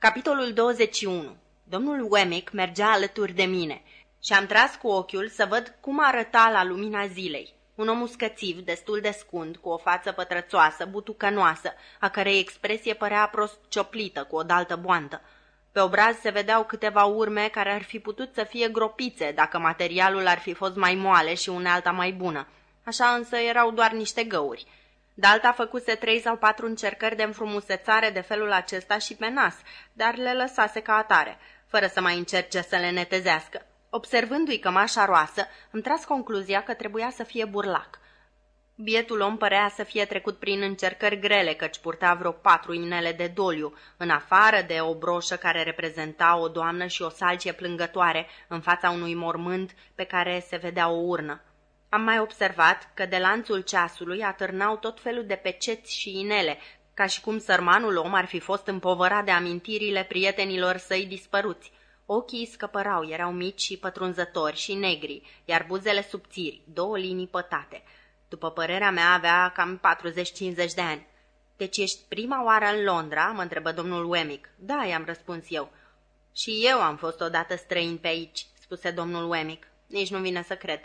Capitolul 21 Domnul Wemmick mergea alături de mine și am tras cu ochiul să văd cum arăta la lumina zilei. Un om uscățiv, destul de scund, cu o față pătrățoasă, butucănoasă, a cărei expresie părea prost cioplită cu o daltă boantă. Pe obraz se vedeau câteva urme care ar fi putut să fie gropițe dacă materialul ar fi fost mai moale și unealta mai bună. Așa însă erau doar niște găuri. Dalta făcuse trei sau patru încercări de înfrumusețare de felul acesta și pe nas, dar le lăsase ca atare, fără să mai încerce să le netezească. Observându-i cămașa roasă, îmi tras concluzia că trebuia să fie burlac. Bietul om părea să fie trecut prin încercări grele, căci purta vreo patru inele de doliu, în afară de o broșă care reprezenta o doamnă și o salcie plângătoare în fața unui mormânt pe care se vedea o urnă. Am mai observat că de lanțul ceasului atârnau tot felul de peceți și inele, ca și cum sărmanul om ar fi fost împovărat de amintirile prietenilor săi dispăruți. Ochii scăpărau, erau mici și pătrunzători și negri, iar buzele subțiri, două linii pătate. După părerea mea, avea cam 40-50 de ani. Deci ești prima oară în Londra?" mă întrebă domnul Wemmick. Da, i-am răspuns eu. Și eu am fost odată străin pe aici," spuse domnul Wemmick. Nici nu vine să cred.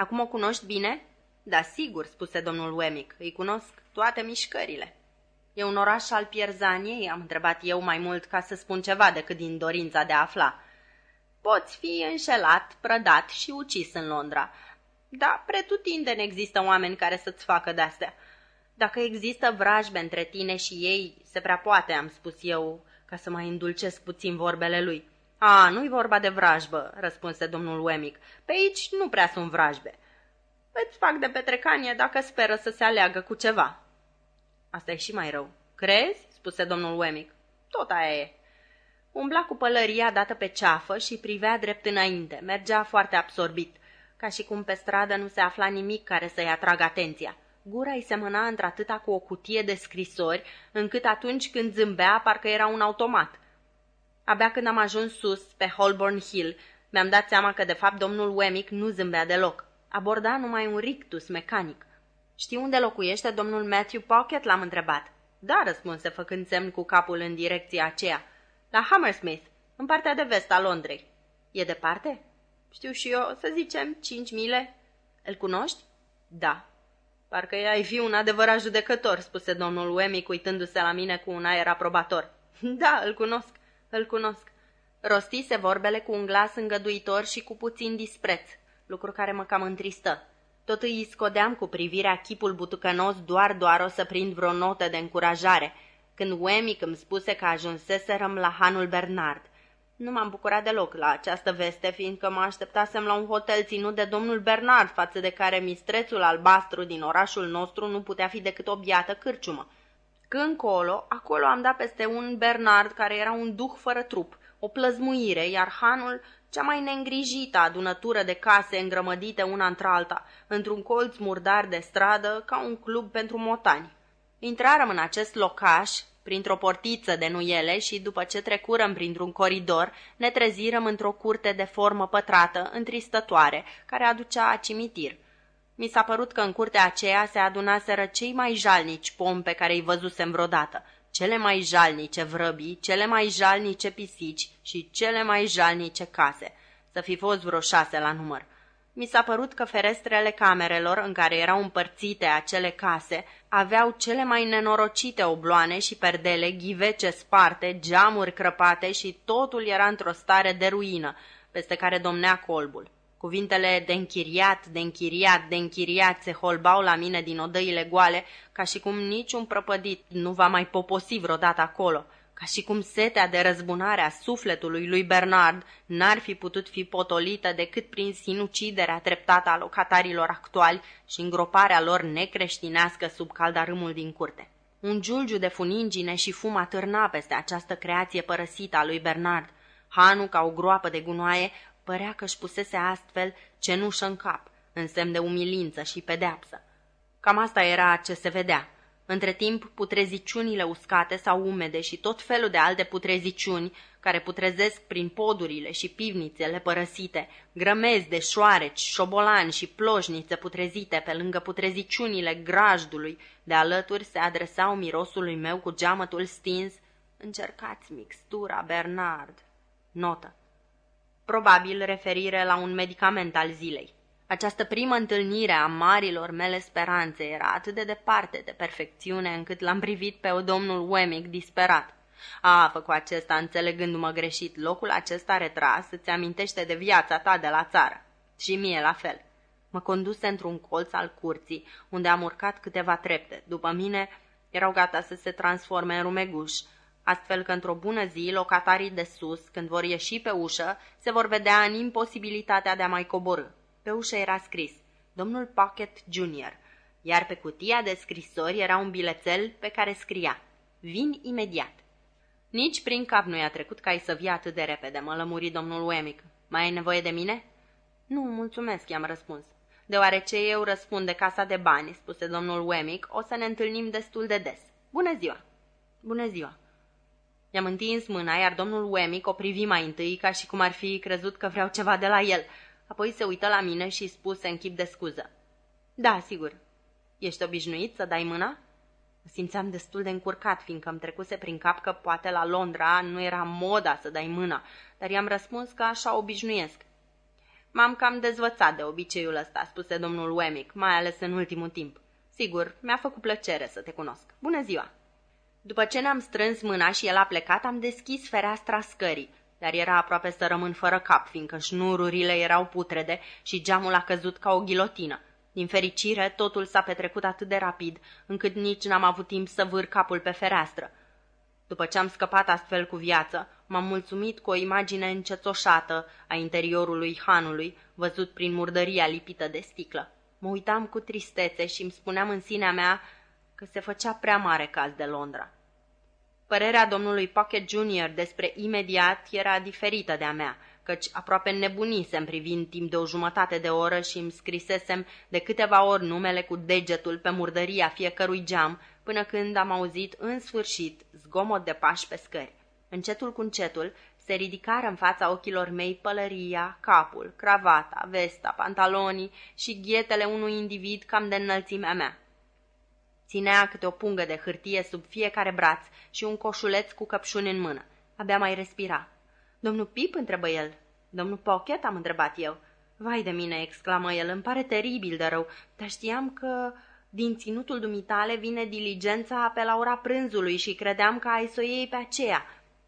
Acum o cunoști bine?" Da, sigur," spuse domnul Wemmick. Îi cunosc toate mișcările." E un oraș al Pierzaniei?" am întrebat eu mai mult ca să spun ceva decât din dorința de a afla. Poți fi înșelat, prădat și ucis în Londra. Da, pretutindeni există oameni care să-ți facă de-astea. Dacă există vrajbe între tine și ei, se prea poate, am spus eu, ca să mai îndulcesc puțin vorbele lui. A, nu-i vorba de vrajbă, răspunse domnul Wemmick. Pe aici nu prea sunt vrajbe. Îți fac de petrecanie dacă speră să se aleagă cu ceva. Asta e și mai rău. Crezi? spuse domnul Wemmick. Tot aia e. Umbla cu pălăria dată pe ceafă și privea drept înainte. Mergea foarte absorbit, ca și cum pe stradă nu se afla nimic care să-i atragă atenția. Gura îi semăna într-atâta cu o cutie de scrisori, încât atunci când zâmbea, parcă era un automat. Abia când am ajuns sus, pe Holborn Hill, mi-am dat seama că, de fapt, domnul Wemmick nu zâmbea deloc. Aborda numai un rictus mecanic. Știi unde locuiește domnul Matthew Pocket?" l-am întrebat. Da, răspunse făcând semn cu capul în direcția aceea. La Hammersmith, în partea de vest a Londrei. E departe? Știu și eu, să zicem, cinci mile. Îl cunoști? Da. Parcă ai fi un adevărat judecător, spuse domnul Wemmick uitându-se la mine cu un aer aprobator. Da, îl cunosc, îl cunosc. Rostise vorbele cu un glas îngăduitor și cu puțin dispreț, lucru care mă cam întristă. Tot îi scodeam cu privirea chipul butucănos doar-doar o să prind vreo notă de încurajare, când Wemmick îmi spuse că ajunseserăm la Hanul Bernard. Nu m-am bucurat deloc la această veste, fiindcă mă așteptasem la un hotel ținut de domnul Bernard, față de care mistrețul albastru din orașul nostru nu putea fi decât o biată cârciumă. Când colo, acolo am dat peste un Bernard care era un duh fără trup, o plăzmuire, iar hanul cea mai neîngrijită adunătură de case îngrămădite una într-alta, într-un colț murdar de stradă, ca un club pentru motani. Intrarăm în acest locaș, printr-o portiță de nuiele și, după ce trecurăm printr-un coridor, ne trezirăm într-o curte de formă pătrată, întristătoare, care aducea a cimitir. Mi s-a părut că în curtea aceea se adunaseră cei mai jalnici pomi pe care îi văzusem vreodată, cele mai jalnice vrăbii, cele mai jalnice pisici și cele mai jalnice case, să fi fost vreo șase la număr. Mi s-a părut că ferestrele camerelor în care erau împărțite acele case aveau cele mai nenorocite obloane și perdele, ghivece sparte, geamuri crăpate și totul era într-o stare de ruină, peste care domnea colbul. Cuvintele de închiriat, de închiriat, de închiriat se holbau la mine din odăile goale, ca și cum niciun prăpădit nu va mai poposi vreodată acolo, ca și cum setea de răzbunare a sufletului lui Bernard n-ar fi putut fi potolită decât prin sinuciderea treptată a locatarilor actuali și îngroparea lor necreștinească sub caldarâmul din curte. Un giulgiu de funingine și fum atârna peste această creație părăsită a lui Bernard. Hanu, ca o groapă de gunoaie, Părea că își pusese astfel cenușă în cap, în semn de umilință și pedeapsă. Cam asta era ce se vedea. Între timp, putreziciunile uscate sau umede și tot felul de alte putreziciuni care putrezesc prin podurile și pivnițele părăsite, grămezi de șoareci, șobolani și ploșnițe putrezite pe lângă putreziciunile grajdului, de alături se adresau mirosului meu cu geamătul stins Încercați mixtura, Bernard. Notă. Probabil referire la un medicament al zilei. Această primă întâlnire a marilor mele speranțe era atât de departe de perfecțiune încât l-am privit pe domnul Wemmick disperat. A, făcut acesta, înțelegându-mă greșit, locul acesta retras îți amintește de viața ta de la țară. Și mie la fel. Mă conduse într-un colț al curții, unde am urcat câteva trepte. După mine erau gata să se transforme în rumeguș, astfel că într-o bună zi locatarii de sus, când vor ieși pe ușă, se vor vedea în imposibilitatea de a mai coborâ. Pe ușă era scris, domnul Pocket Junior, iar pe cutia de scrisori era un bilețel pe care scria, vin imediat. Nici prin cap nu i-a trecut ca să vii atât de repede, mă lămuri domnul Wemmick. Mai ai nevoie de mine? Nu, mulțumesc, i-am răspuns. Deoarece eu răspund de casa de bani, spuse domnul Wemmick, o să ne întâlnim destul de des. Bună ziua! Bună ziua! I-am întins mâna, iar domnul Wemmick o privi mai întâi, ca și cum ar fi crezut că vreau ceva de la el. Apoi se uită la mine și spuse în chip de scuză. Da, sigur. Ești obișnuit să dai mâna? Mă simțeam destul de încurcat, fiindcă îmi trecuse prin cap că poate la Londra nu era moda să dai mâna, dar i-am răspuns că așa obișnuiesc. M-am cam dezvățat de obiceiul ăsta, spuse domnul Wemmick, mai ales în ultimul timp. Sigur, mi-a făcut plăcere să te cunosc. Bună ziua! După ce ne-am strâns mâna și el a plecat, am deschis fereastra scării, dar era aproape să rămân fără cap, fiindcă șnururile erau putrede și geamul a căzut ca o ghilotină. Din fericire, totul s-a petrecut atât de rapid, încât nici n-am avut timp să vâr capul pe fereastră. După ce am scăpat astfel cu viață, m-am mulțumit cu o imagine încețoșată a interiorului hanului, văzut prin murdăria lipită de sticlă. Mă uitam cu tristețe și îmi spuneam în sinea mea că se făcea prea mare caz de Londra. Părerea domnului Pocket Junior despre imediat era diferită de-a mea, căci aproape nebunisem privind timp de o jumătate de oră și îmi scrisesem de câteva ori numele cu degetul pe murdăria fiecărui geam, până când am auzit în sfârșit zgomot de pași pe scări. Încetul cu încetul se ridicară în fața ochilor mei pălăria, capul, cravata, vesta, pantalonii și ghetele unui individ cam de înălțimea mea. Ținea câte o pungă de hârtie sub fiecare braț și un coșuleț cu căpșuni în mână. Abia mai respira. Domnul Pip?" întrebă el. Domnul Pocket?" am întrebat eu. Vai de mine!" exclamă el, îmi pare teribil de rău, dar știam că din ținutul dumitale vine diligența pe la ora prânzului și credeam că ai să o iei pe aceea.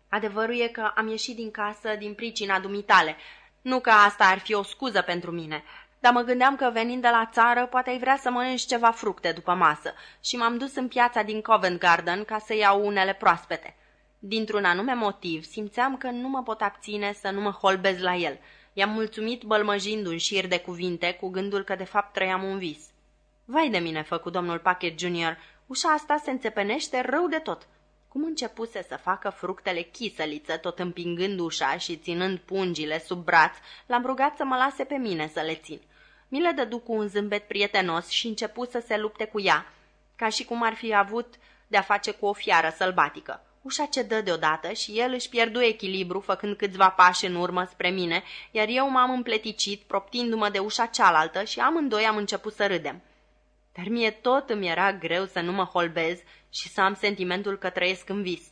Adevărul e că am ieșit din casă din pricina dumitale. Nu că asta ar fi o scuză pentru mine, dar mă gândeam că venind de la țară poate ai vrea să mănânci ceva fructe după masă și m-am dus în piața din Covent Garden ca să iau unele proaspete. Dintr-un anume motiv, simțeam că nu mă pot abține să nu mă holbez la el. I-am mulțumit bălmăjind un șir de cuvinte cu gândul că de fapt trăiam un vis. Vai de mine, făcu domnul Packet Junior, ușa asta se înțepenește rău de tot. Cum începuse să facă fructele chisăliță, tot împingând ușa și ținând pungile sub braț, l-am rugat să mă lase pe mine să le țin. Mi le dădu cu un zâmbet prietenos și începu să se lupte cu ea, ca și cum ar fi avut de-a face cu o fiară sălbatică. Ușa cedă deodată și el își pierdu echilibru, făcând câțiva pași în urmă spre mine, iar eu m-am împleticit, proptindu-mă de ușa cealaltă și amândoi am început să râdem. Dar mie tot îmi era greu să nu mă holbez și să am sentimentul că trăiesc în vis.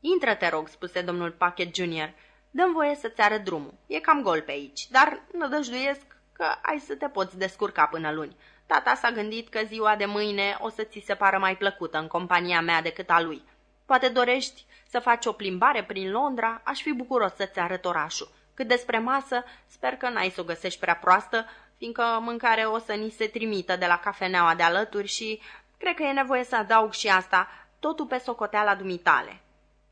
Intră, te rog, spuse domnul Packet Junior. Dăm voie să-ți arăt drumul. E cam gol pe aici, dar nădăjduiesc că ai să te poți descurca până luni. Tata s-a gândit că ziua de mâine o să ți se pară mai plăcută în compania mea decât a lui. Poate dorești să faci o plimbare prin Londra, aș fi bucuros să-ți arăt orașul. Cât despre masă, sper că n-ai să o găsești prea proastă, fiindcă mâncare o să ni se trimită de la cafeneaua de alături și cred că e nevoie să adaug și asta, totul pe socoteala dumitale.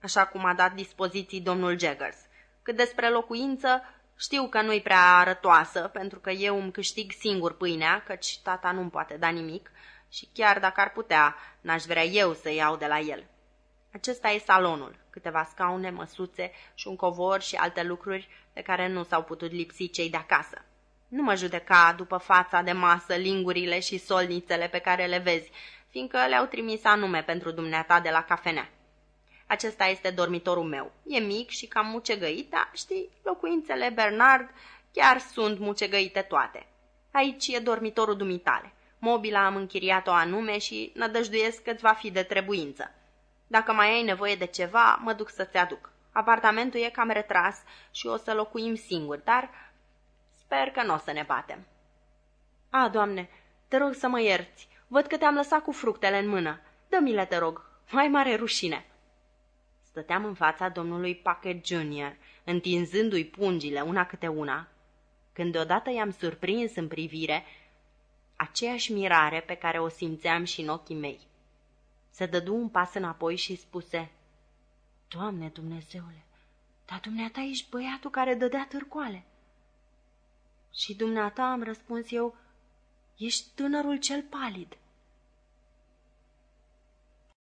Așa cum a dat dispoziții domnul Jaggers. Cât despre locuință, știu că nu-i prea arătoasă, pentru că eu îmi câștig singur pâinea, căci tata nu-mi poate da nimic și chiar dacă ar putea, n-aș vrea eu să iau de la el. Acesta e salonul, câteva scaune, măsuțe și un covor și alte lucruri de care nu s-au putut lipsi cei de acasă. Nu mă judeca după fața de masă, lingurile și solnițele pe care le vezi, fiindcă le-au trimis anume pentru dumneata de la cafenea. Acesta este dormitorul meu. E mic și cam mucegăit, dar știi, locuințele Bernard chiar sunt mucegăite toate. Aici e dormitorul dumitale. Mobila am închiriat-o anume și nădăjduiesc că-ți va fi de trebuință. Dacă mai ai nevoie de ceva, mă duc să-ți aduc. Apartamentul e cam retras și o să locuim singuri, dar sper că nu o să ne batem. A, doamne, te rog să mă ierți. Văd că te-am lăsat cu fructele în mână. Dă-mi-le, te rog. Mai mare rușine. Stăteam în fața domnului Packet Junior, întinzându-i pungile una câte una, când deodată i-am surprins în privire aceeași mirare pe care o simțeam și în ochii mei. Se dădu un pas înapoi și spuse, Doamne Dumnezeule, dar dumneata ești băiatul care dădea târcoale. Și dumneata am răspuns eu, ești tânărul cel palid.